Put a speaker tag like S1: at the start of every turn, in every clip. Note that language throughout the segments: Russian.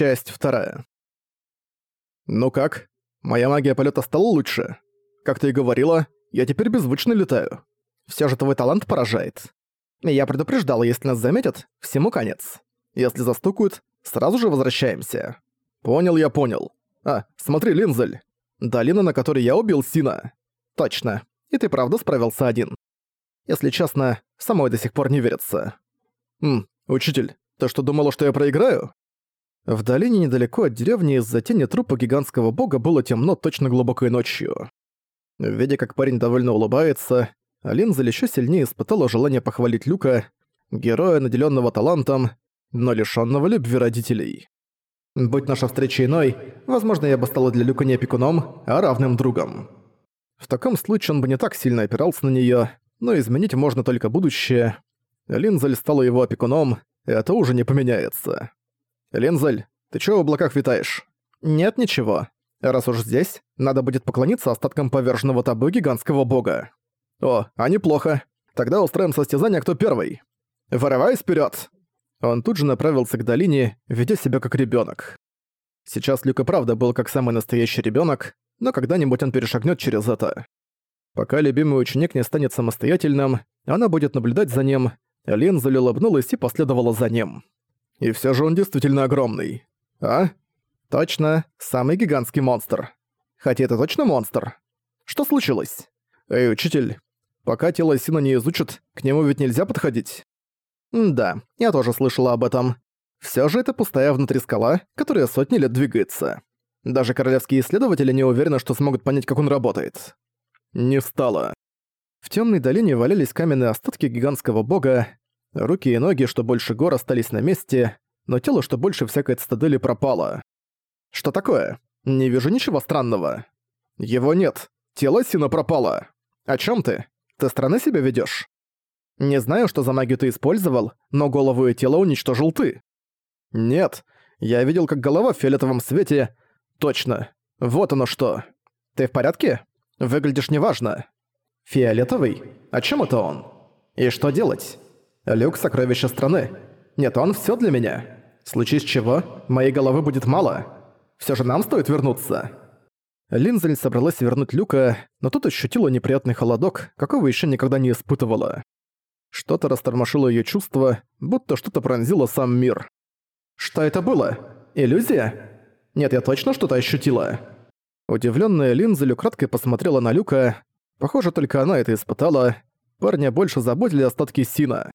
S1: Часть вторая. «Ну как? Моя магия полета стала лучше? Как ты и говорила, я теперь беззвучно летаю. Все же твой талант поражает. Я предупреждала, если нас заметят, всему конец. Если застукают, сразу же возвращаемся». «Понял я, понял. А, смотри, Линзель. Долина, на которой я убил Сина. Точно. И ты правда справился один. Если честно, самой до сих пор не верится. Хм, учитель, ты что, думала, что я проиграю?» В долине недалеко от деревни из-за тени трупа гигантского бога было темно точно глубокой ночью. Видя, как парень довольно улыбается, Линзель еще сильнее испытала желание похвалить Люка, героя, наделенного талантом, но лишенного любви родителей. Будь наша встреча иной, возможно, я бы стала для Люка не опекуном, а равным другом. В таком случае он бы не так сильно опирался на нее, но изменить можно только будущее. Линзель стала его опекуном, это уже не поменяется. «Линзель, ты чё в облаках витаешь?» «Нет, ничего. Раз уж здесь, надо будет поклониться остаткам поверженного табу гигантского бога». «О, а неплохо. Тогда устроим состязание, кто первый. Вырывай вперед! Он тут же направился к долине, ведя себя как ребенок. Сейчас Люк и правда был как самый настоящий ребенок, но когда-нибудь он перешагнет через это. Пока любимый ученик не станет самостоятельным, она будет наблюдать за ним, Линзель улыбнулась и последовала за ним. И все же он действительно огромный. А? Точно, самый гигантский монстр. Хотя это точно монстр. Что случилось? Эй, учитель, пока тело Сина не изучат, к нему ведь нельзя подходить? М да, я тоже слышала об этом. Все же это пустая внутри скала, которая сотни лет двигается. Даже королевские исследователи не уверены, что смогут понять, как он работает. Не стало. В темной долине валялись каменные остатки гигантского бога, Руки и ноги, что больше гор, остались на месте, но тело, что больше всякой цитадели, пропало. Что такое? Не вижу ничего странного. Его нет. Тело Сина пропало. О чем ты? Ты странно себя ведешь? Не знаю, что за магию ты использовал, но голову и тело уничтожил ты. Нет. Я видел, как голова в фиолетовом свете... Точно. Вот оно что. Ты в порядке? Выглядишь неважно. Фиолетовый? О чем это он? И что делать? Люк — сокровище страны. Нет, он все для меня. Случись чего, моей головы будет мало. Все же нам стоит вернуться». Линзель собралась вернуть Люка, но тут ощутила неприятный холодок, какого еще никогда не испытывала. Что-то растормошило ее чувства, будто что-то пронзило сам мир. «Что это было? Иллюзия? Нет, я точно что-то ощутила». Удивленная Линзель украдкой посмотрела на Люка. Похоже, только она это испытала. Парня больше заботили остатки Сина.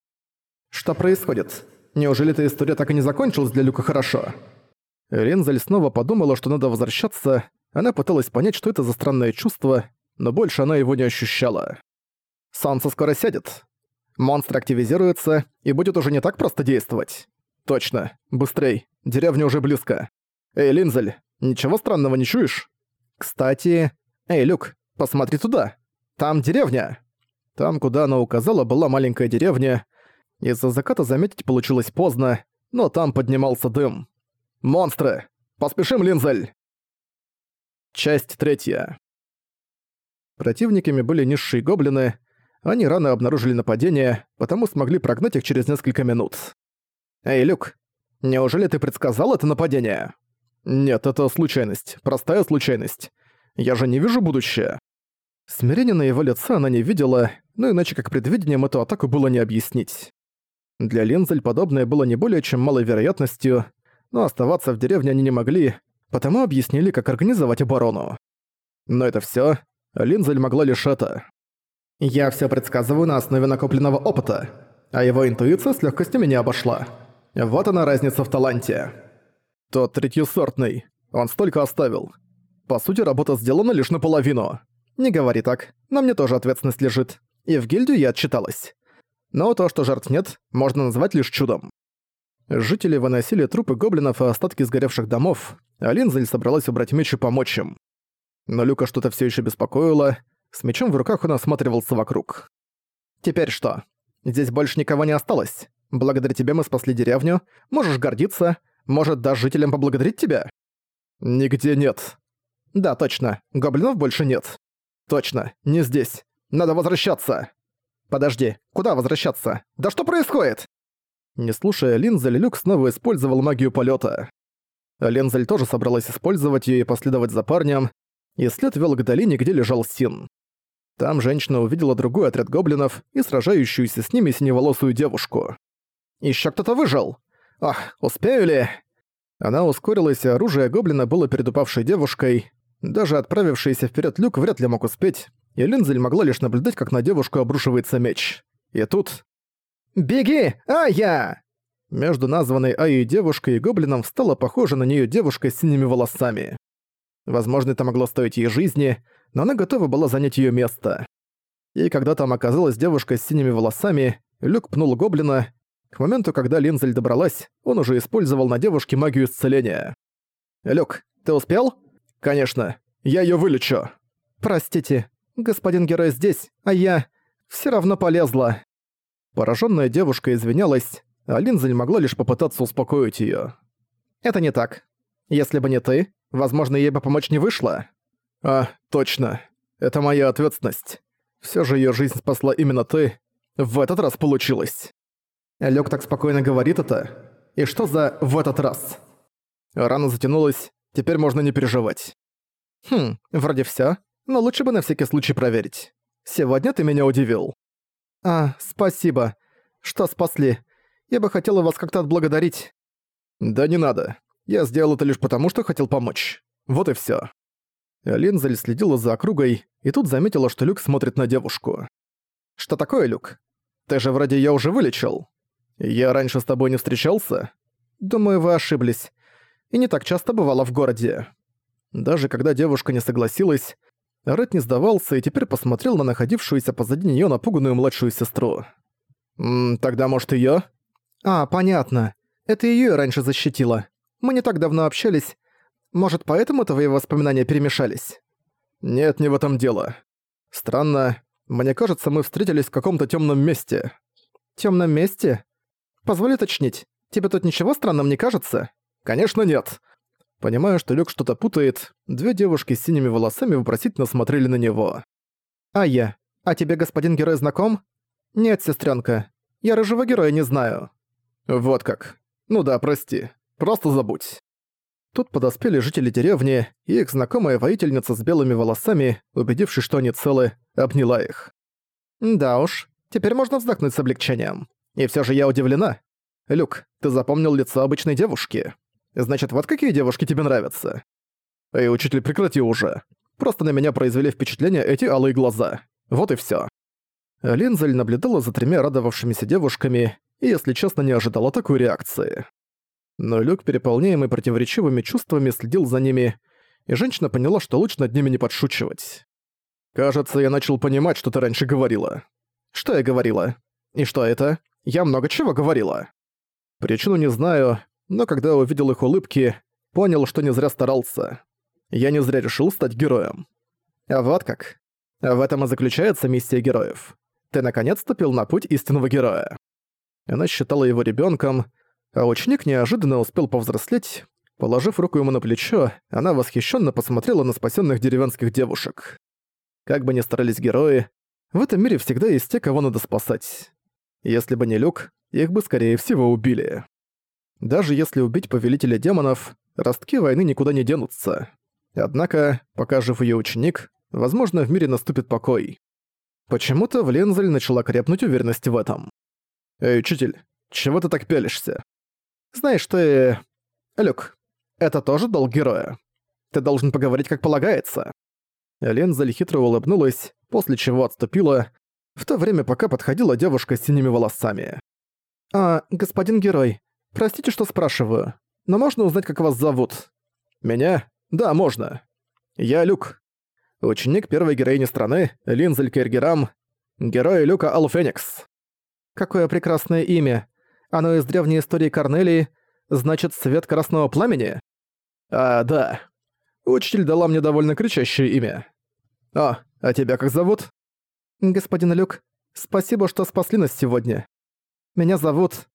S1: Что происходит? Неужели эта история так и не закончилась для Люка хорошо? Рензель снова подумала, что надо возвращаться. Она пыталась понять, что это за странное чувство, но больше она его не ощущала. Солнце скоро сядет. Монстр активизируется и будет уже не так просто действовать. Точно. Быстрей. Деревня уже близко. Эй, Линзель, ничего странного не чуешь? Кстати... Эй, Люк, посмотри туда. Там деревня. Там, куда она указала, была маленькая деревня, из-за заката заметить получилось поздно, но там поднимался дым. «Монстры! Поспешим, Линзель!» Часть третья. Противниками были низшие гоблины. Они рано обнаружили нападение, потому смогли прогнать их через несколько минут. «Эй, Люк, неужели ты предсказал это нападение?» «Нет, это случайность, простая случайность. Я же не вижу будущее». Смирение на его лице она не видела, но иначе как предвидением эту атаку было не объяснить. Для Линзель подобное было не более чем малой вероятностью, но оставаться в деревне они не могли, потому объяснили, как организовать оборону. Но это всё. Линзель могла лишь это. «Я всё предсказываю на основе накопленного опыта, а его интуиция с лёгкостью меня обошла. Вот она разница в таланте». «Тот третьесортный. Он столько оставил. По сути, работа сделана лишь наполовину. Не говори так, на мне тоже ответственность лежит. И в гильдию я отчиталась но то, что жертв нет, можно назвать лишь чудом. Жители выносили трупы гоблинов и остатки сгоревших домов, а Линзель собралась убрать меч и помочь им. Но Люка что-то все еще беспокоило, с мечом в руках он осматривался вокруг. «Теперь что? Здесь больше никого не осталось. Благодаря тебе мы спасли деревню. Можешь гордиться. Может, даже жителям поблагодарить тебя?» «Нигде нет». «Да, точно. Гоблинов больше нет». «Точно. Не здесь. Надо возвращаться». «Подожди, куда возвращаться? Да что происходит?» Не слушая Линза, Люк снова использовал магию полета. Лензель тоже собралась использовать её и последовать за парнем, и след вел к долине, где лежал Син. Там женщина увидела другой отряд гоблинов и сражающуюся с ними синеволосую девушку. «Ещё кто-то выжил! Ах, успею ли?» Она ускорилась, и оружие гоблина было перед упавшей девушкой. Даже отправившийся вперед люк вряд ли мог успеть, и Линзель могла лишь наблюдать, как на девушку обрушивается меч. И тут... «Беги, Ая!» Между названной Айей девушкой и гоблином стала похожа на нее девушка с синими волосами. Возможно, это могло стоить ей жизни, но она готова была занять ее место. И когда там оказалась девушка с синими волосами, Люк пнул гоблина. К моменту, когда Линзель добралась, он уже использовал на девушке магию исцеления. «Люк, ты успел?» «Конечно. Я ее вылечу». «Простите, господин герой здесь, а я... все равно полезла». Пораженная девушка извинялась, а Линзель могла лишь попытаться успокоить ее. «Это не так. Если бы не ты, возможно, ей бы помочь не вышло». «А, точно. Это моя ответственность. Все же ее жизнь спасла именно ты. В этот раз получилось». Лёк так спокойно говорит это. И что за «в этот раз»? Рана затянулась, теперь можно не переживать. Хм, вроде всё, но лучше бы на всякий случай проверить. Сегодня ты меня удивил. А, спасибо, что спасли. Я бы хотела вас как-то отблагодарить». «Да не надо. Я сделал это лишь потому, что хотел помочь. Вот и всё». Линзель следила за округой и тут заметила, что Люк смотрит на девушку. «Что такое, Люк? Ты же вроде её уже вылечил. Я раньше с тобой не встречался? Думаю, вы ошиблись. И не так часто бывала в городе». Даже когда девушка не согласилась, Ред не сдавался и теперь посмотрел на находившуюся позади неё напуганную младшую сестру. «М тогда, может, её?» «А, понятно. Это её я раньше защитила. Мы не так давно общались. Может, поэтому твои воспоминания перемешались?» «Нет, не в этом дело. Странно. Мне кажется, мы встретились в каком-то тёмном месте». «Тёмном месте? Позволь уточнить. Тебе тут ничего странным не кажется?» «Конечно нет». Понимая, что Люк что-то путает, две девушки с синими волосами вопросительно смотрели на него. «А я? А тебе господин герой знаком?» «Нет, сестренка. Я рыжего героя не знаю». «Вот как. Ну да, прости. Просто забудь». Тут подоспели жители деревни, и их знакомая воительница с белыми волосами, убедившись, что они целы, обняла их. «Да уж, теперь можно вздохнуть с облегчением. И все же я удивлена. Люк, ты запомнил лицо обычной девушки. Значит, вот какие девушки тебе нравятся?» «Эй, учитель, прекрати уже. Просто на меня произвели впечатление эти алые глаза. Вот и все. Линзель наблюдала за тремя радовавшимися девушками, и, если честно, не ожидала такой реакции. Но Люк, переполняемый противоречивыми чувствами, следил за ними, и женщина поняла, что лучше над ними не подшучивать. «Кажется, я начал понимать, что ты раньше говорила». «Что я говорила? И что это? Я много чего говорила». Причину не знаю, но когда увидел их улыбки, понял, что не зря старался. Я не зря решил стать героем. А вот как. В этом и заключается миссия героев. Ты наконец ступил на путь истинного героя. Она считала его ребенком, а ученик неожиданно успел повзрослеть. Положив руку ему на плечо, она восхищенно посмотрела на спасенных деревенских девушек. Как бы ни старались герои, в этом мире всегда есть те, кого надо спасать. Если бы не Люк, их бы скорее всего убили. Даже если убить повелителя демонов, ростки войны никуда не денутся. Однако, пока жив ее ученик, возможно, в мире наступит покой. Почему-то в Лензель начала крепнуть уверенность в этом. «Эй, учитель, чего ты так пялишься?» «Знаешь, ты... Люк, это тоже долг героя. Ты должен поговорить, как полагается». Лензель хитро улыбнулась, после чего отступила, в то время пока подходила девушка с синими волосами. «А, господин герой, простите, что спрашиваю, но можно узнать, как вас зовут?» «Меня? Да, можно. Я Люк. Ученик первой героини страны, Линзель Кергерам, герой Люка Алфеникс». Какое прекрасное имя. Оно из древней истории Корнелии, значит, свет красного пламени? А, да. Учитель дала мне довольно кричащее имя. А, а тебя как зовут? Господин Люк, спасибо, что спасли нас сегодня. Меня зовут...